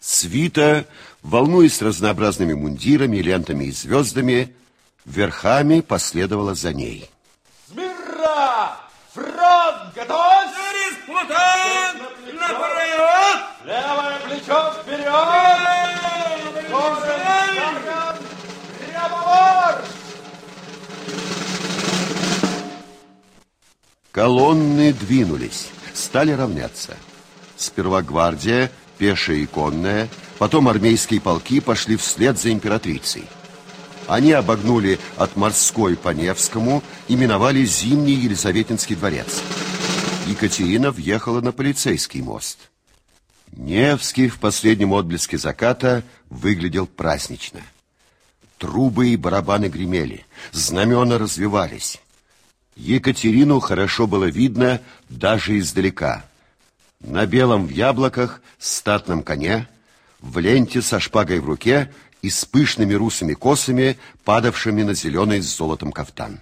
Свита, волнуясь разнообразными мундирами, лентами и звездами, верхами последовала за ней. Смирно! Фронт готов! Респутант! Наперед! Левое плечо вперед! Прямо Колонны двинулись, стали равняться. Сперва гвардия, пешая и конная, потом армейские полки пошли вслед за императрицей. Они обогнули от морской по Невскому и миновали Зимний Елизаветинский дворец. Екатерина въехала на полицейский мост. Невский в последнем отблеске заката выглядел празднично. Трубы и барабаны гремели, знамена развивались. Екатерину хорошо было видно даже издалека. На белом в яблоках статном коне, в ленте со шпагой в руке и с пышными русыми косами, падавшими на зеленый с золотом кафтан.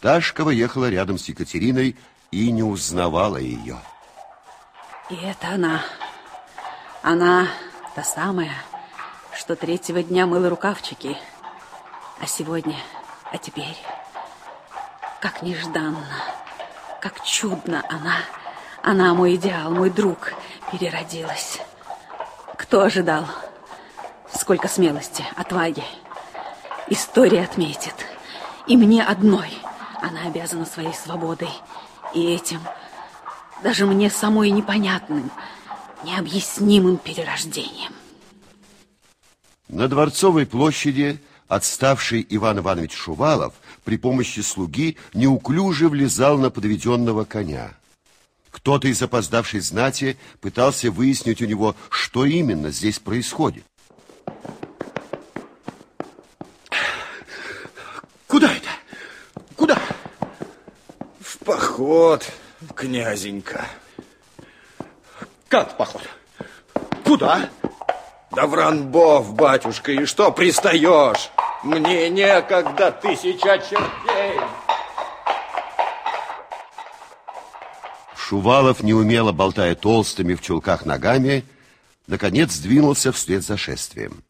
Ташкова ехала рядом с Екатериной и не узнавала ее. И это она. Она та самая, что третьего дня мыла рукавчики. А сегодня, а теперь... Как нежданно, как чудно она, она мой идеал, мой друг, переродилась. Кто ожидал? Сколько смелости, отваги. История отметит. И мне одной она обязана своей свободой. И этим, даже мне самой непонятным, необъяснимым перерождением. На Дворцовой площади отставший Иван Иванович Шувалов при помощи слуги неуклюже влезал на подведенного коня. Кто-то из опоздавшей знати пытался выяснить у него, что именно здесь происходит. Куда это? Куда? В поход, князенька. Как в поход? Куда? Да в Ранбов, батюшка, и что пристаешь? Мне некогда тысяча чертей. Шувалов, неумело болтая толстыми в чулках ногами, наконец двинулся вслед за шествием.